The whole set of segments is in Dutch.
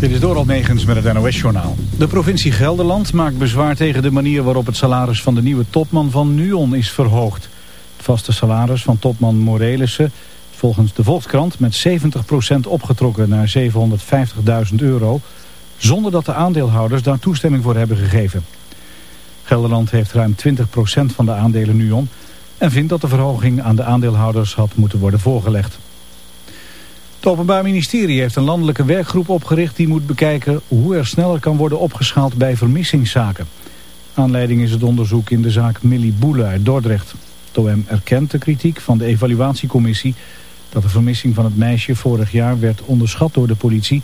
Dit is Doral Negens met het NOS-journaal. De provincie Gelderland maakt bezwaar tegen de manier waarop het salaris van de nieuwe topman van NUON is verhoogd. Het vaste salaris van topman Morelissen is volgens de Volkskrant met 70% opgetrokken naar 750.000 euro... zonder dat de aandeelhouders daar toestemming voor hebben gegeven. Gelderland heeft ruim 20% van de aandelen NUON... en vindt dat de verhoging aan de aandeelhouders had moeten worden voorgelegd. Het Openbaar Ministerie heeft een landelijke werkgroep opgericht... die moet bekijken hoe er sneller kan worden opgeschaald bij vermissingszaken. Aanleiding is het onderzoek in de zaak Millie Boele uit Dordrecht. Het erkent de kritiek van de evaluatiecommissie... dat de vermissing van het meisje vorig jaar werd onderschat door de politie.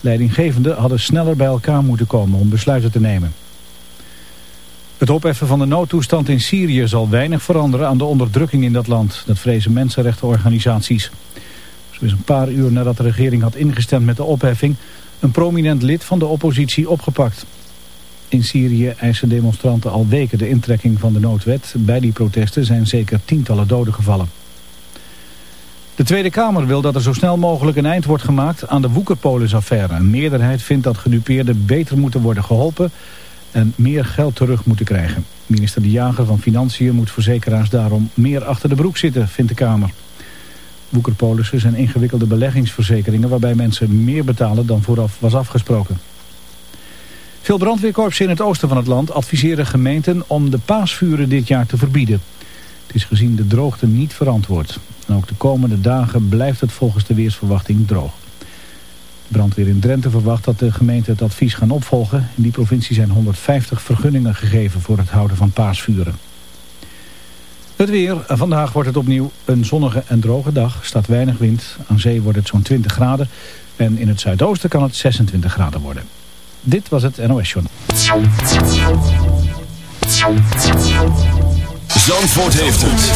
Leidinggevenden hadden sneller bij elkaar moeten komen om besluiten te nemen. Het opheffen van de noodtoestand in Syrië zal weinig veranderen aan de onderdrukking in dat land. Dat vrezen mensenrechtenorganisaties is een paar uur nadat de regering had ingestemd met de opheffing... een prominent lid van de oppositie opgepakt. In Syrië eisen demonstranten al weken de intrekking van de noodwet. Bij die protesten zijn zeker tientallen doden gevallen. De Tweede Kamer wil dat er zo snel mogelijk een eind wordt gemaakt aan de Woekerpolis-affaire. Een meerderheid vindt dat gedupeerden beter moeten worden geholpen en meer geld terug moeten krijgen. Minister De Jager van Financiën moet verzekeraars daarom meer achter de broek zitten, vindt de Kamer. Woekerpolissen zijn ingewikkelde beleggingsverzekeringen waarbij mensen meer betalen dan vooraf was afgesproken. Veel brandweerkorpsen in het oosten van het land adviseren gemeenten om de paasvuren dit jaar te verbieden. Het is gezien de droogte niet verantwoord. Ook de komende dagen blijft het volgens de weersverwachting droog. De brandweer in Drenthe verwacht dat de gemeenten het advies gaan opvolgen. In die provincie zijn 150 vergunningen gegeven voor het houden van paasvuren. Het weer. Vandaag wordt het opnieuw een zonnige en droge dag. staat weinig wind. Aan zee wordt het zo'n 20 graden. En in het zuidoosten kan het 26 graden worden. Dit was het NOS Journal. Zandvoort heeft het.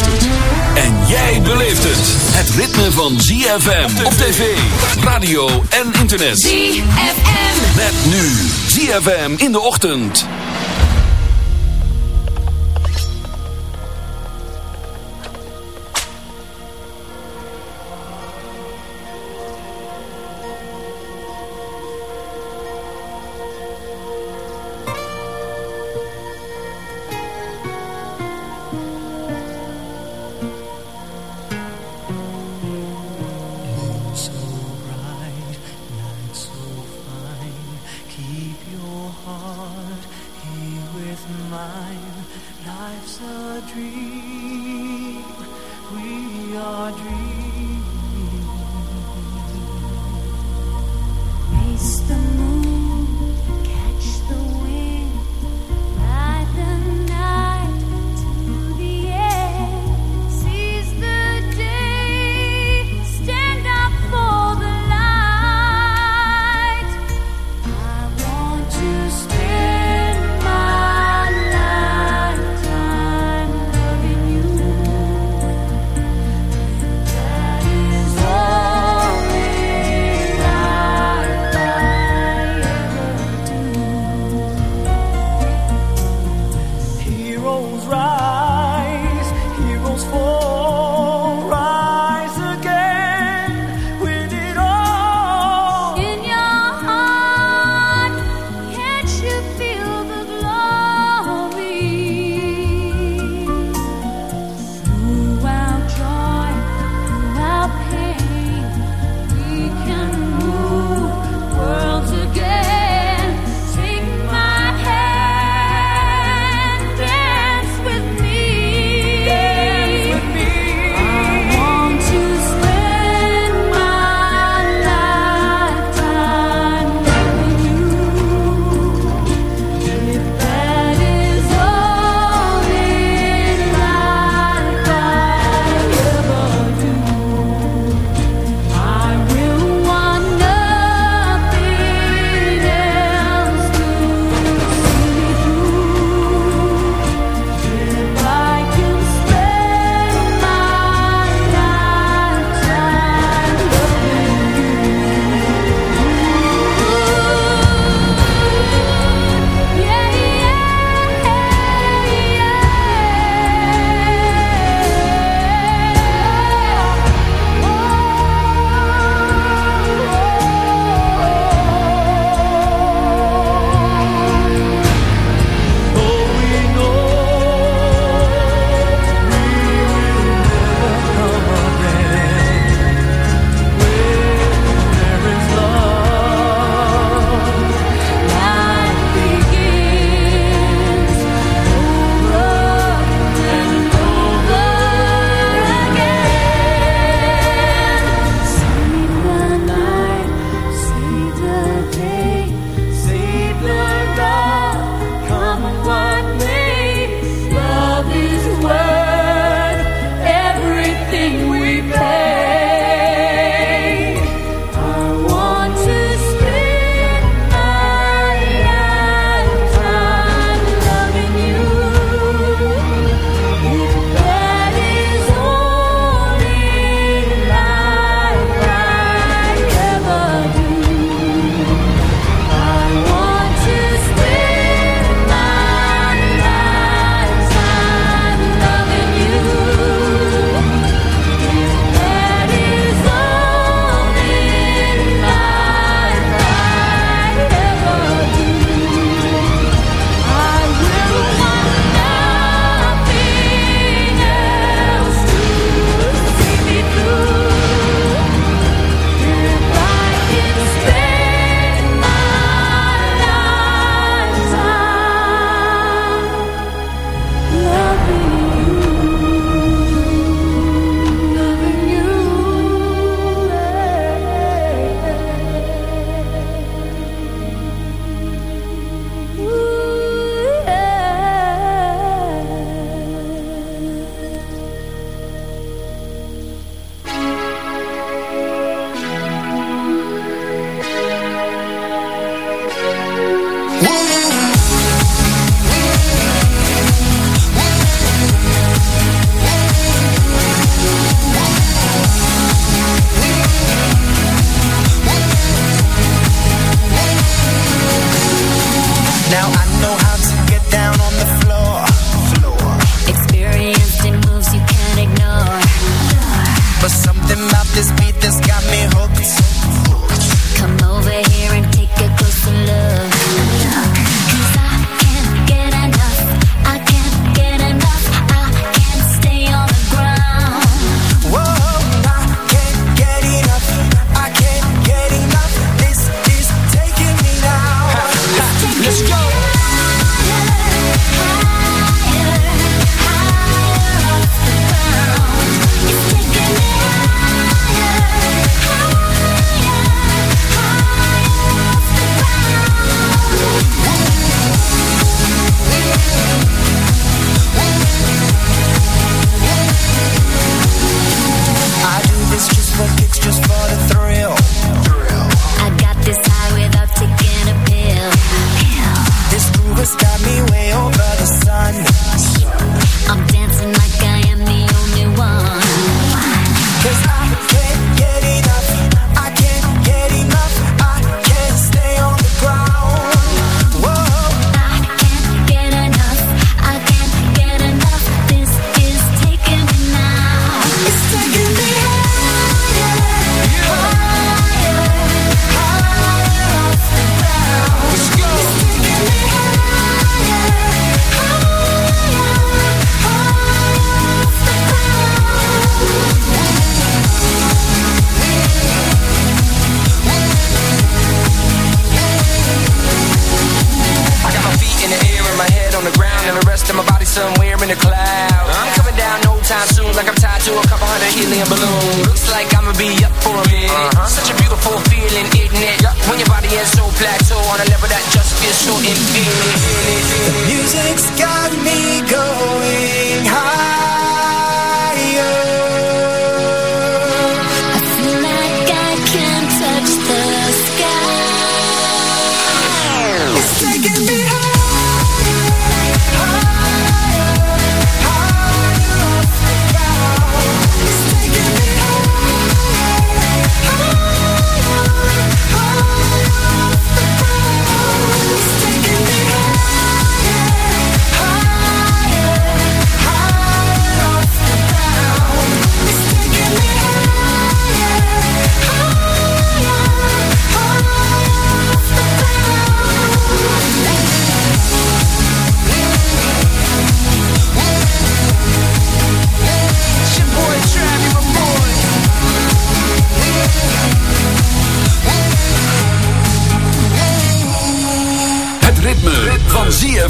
En jij beleeft het. Het ritme van ZFM op tv, radio en internet. ZFM. Met nu ZFM in de ochtend.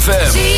ZFM.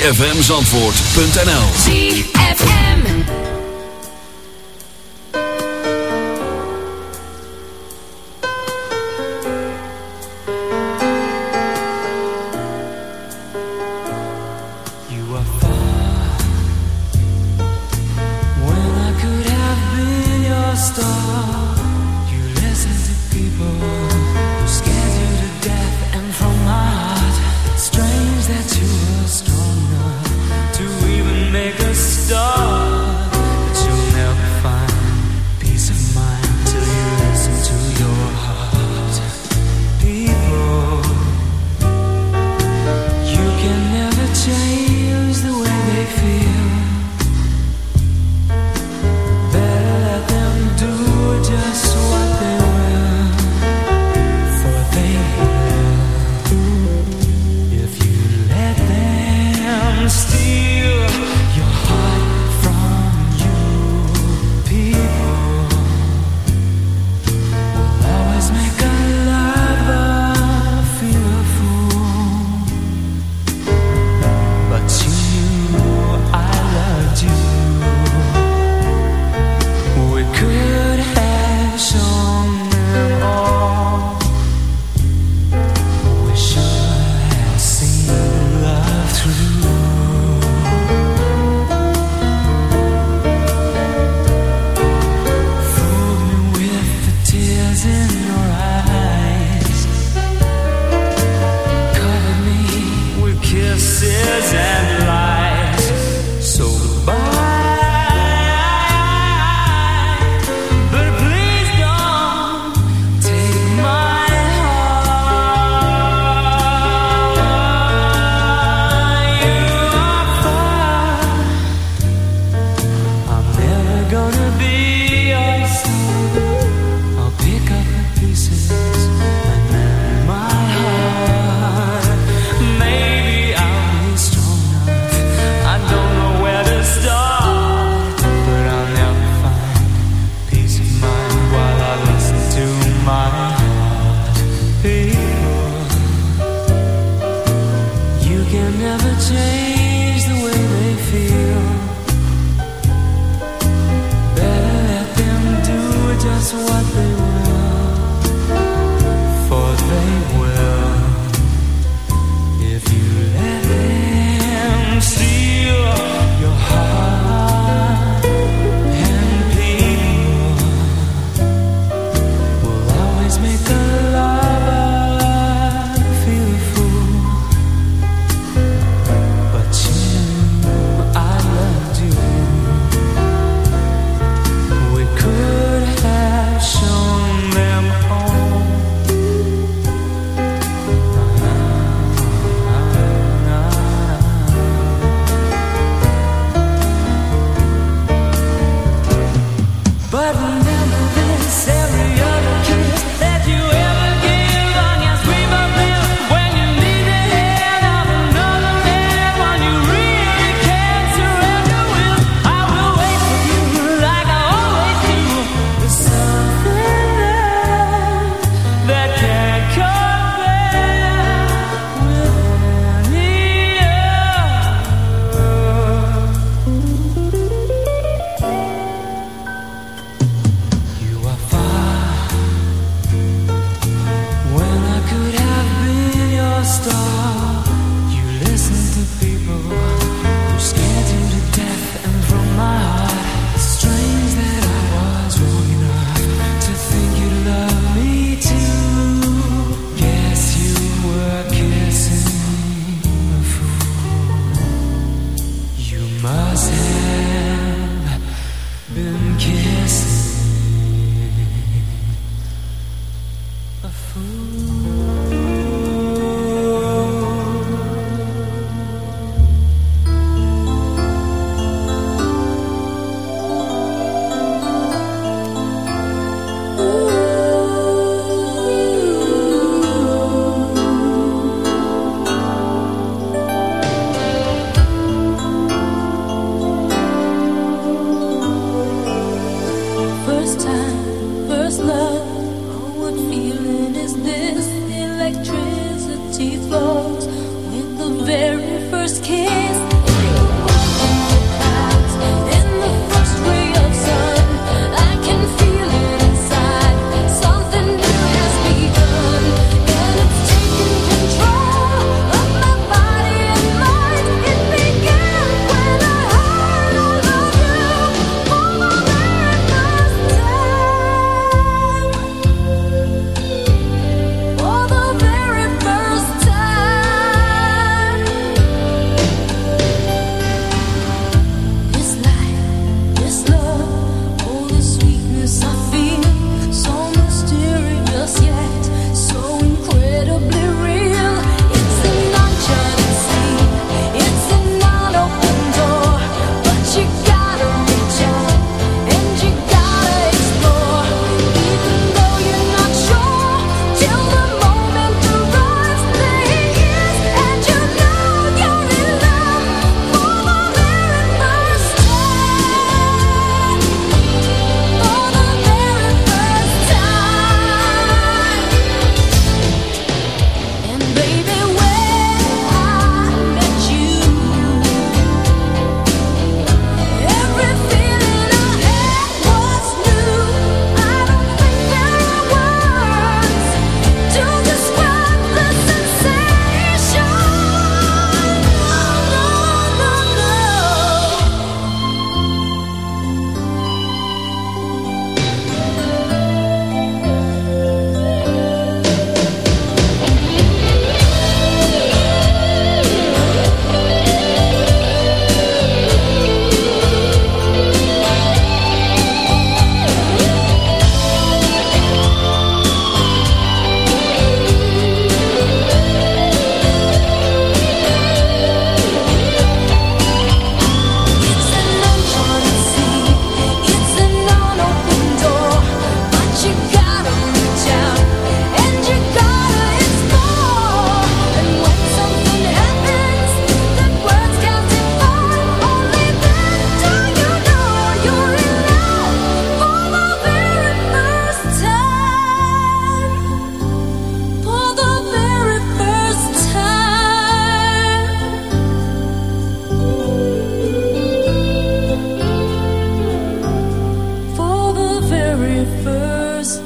www.zfmzandvoort.nl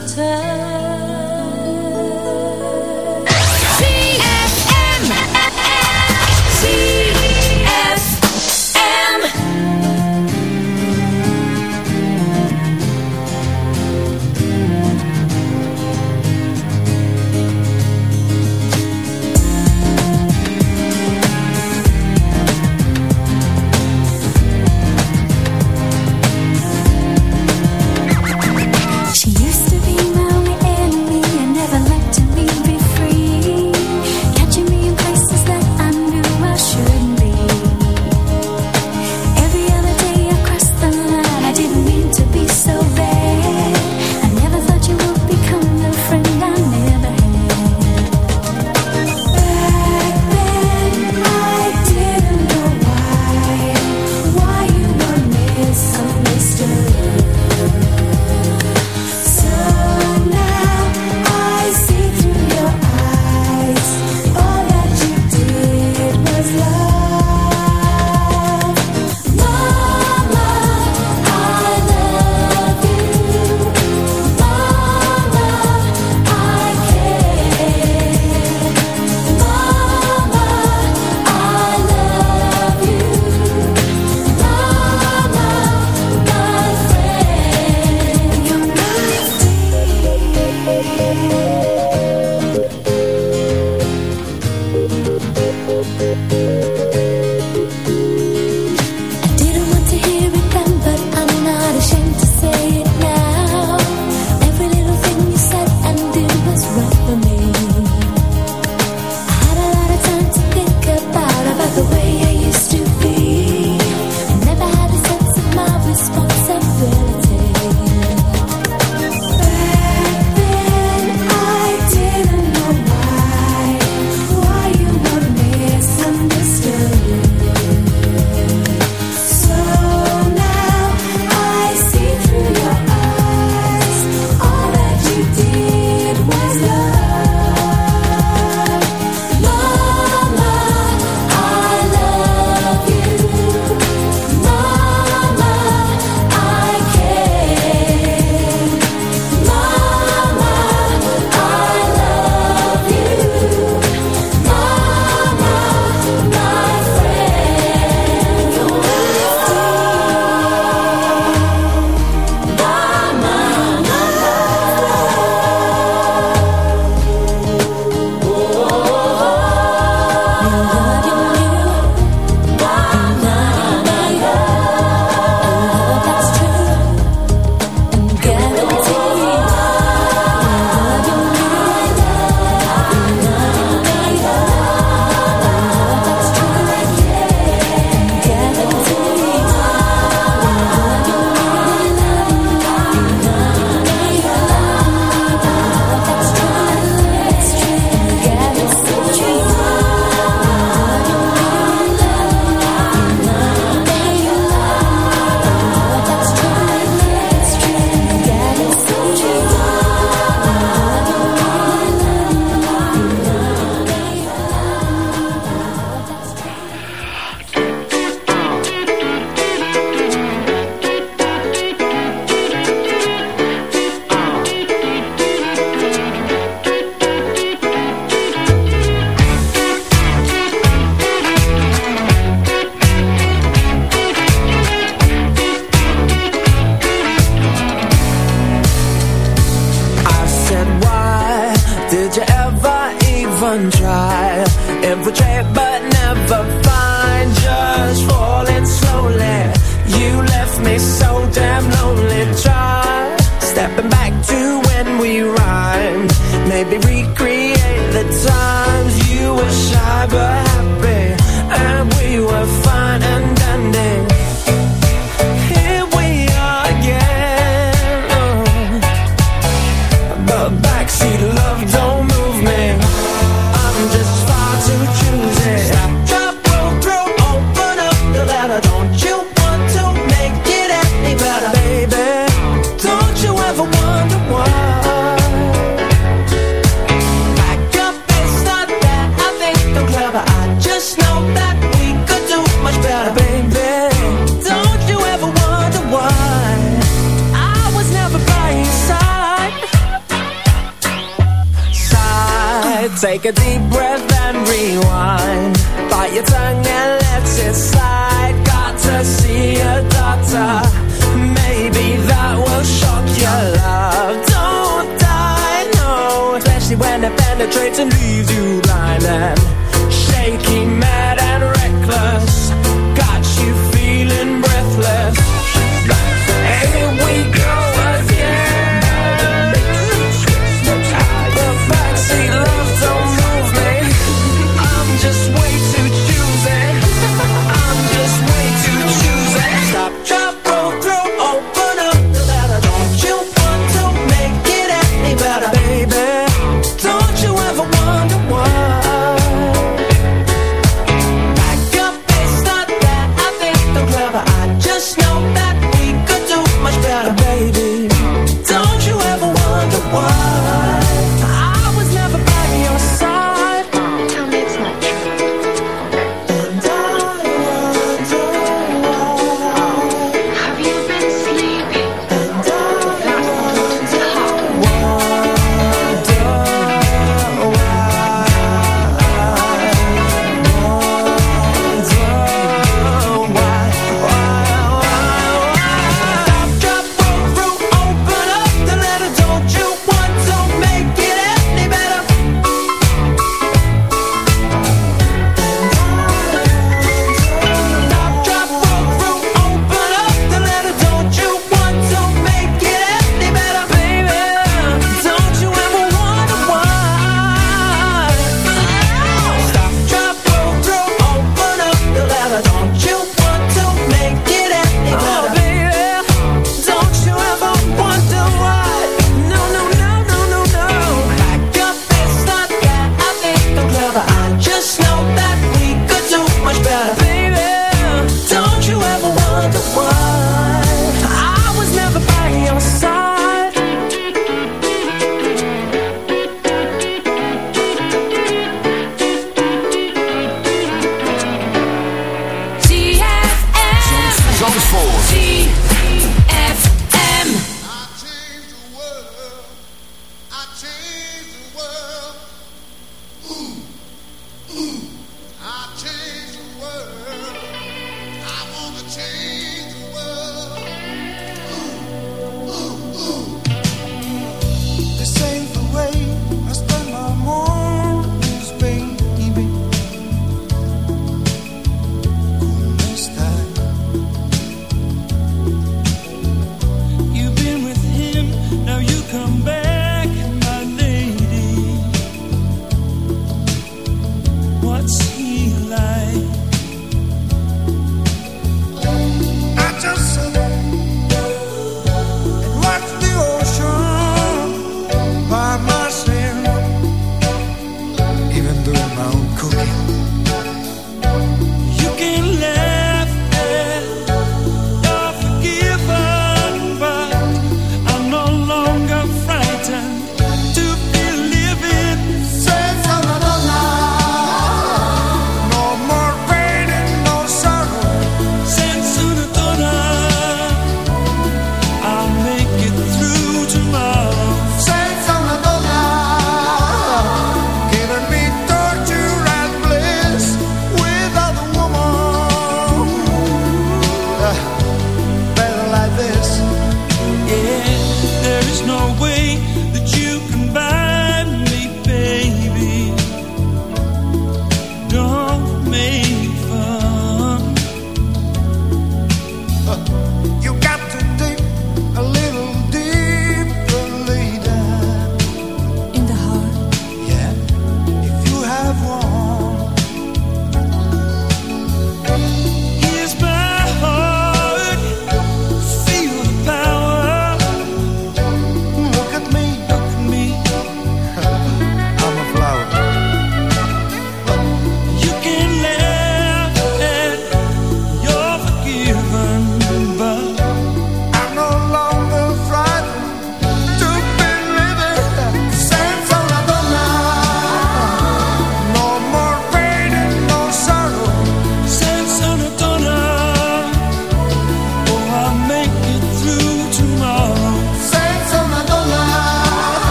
time.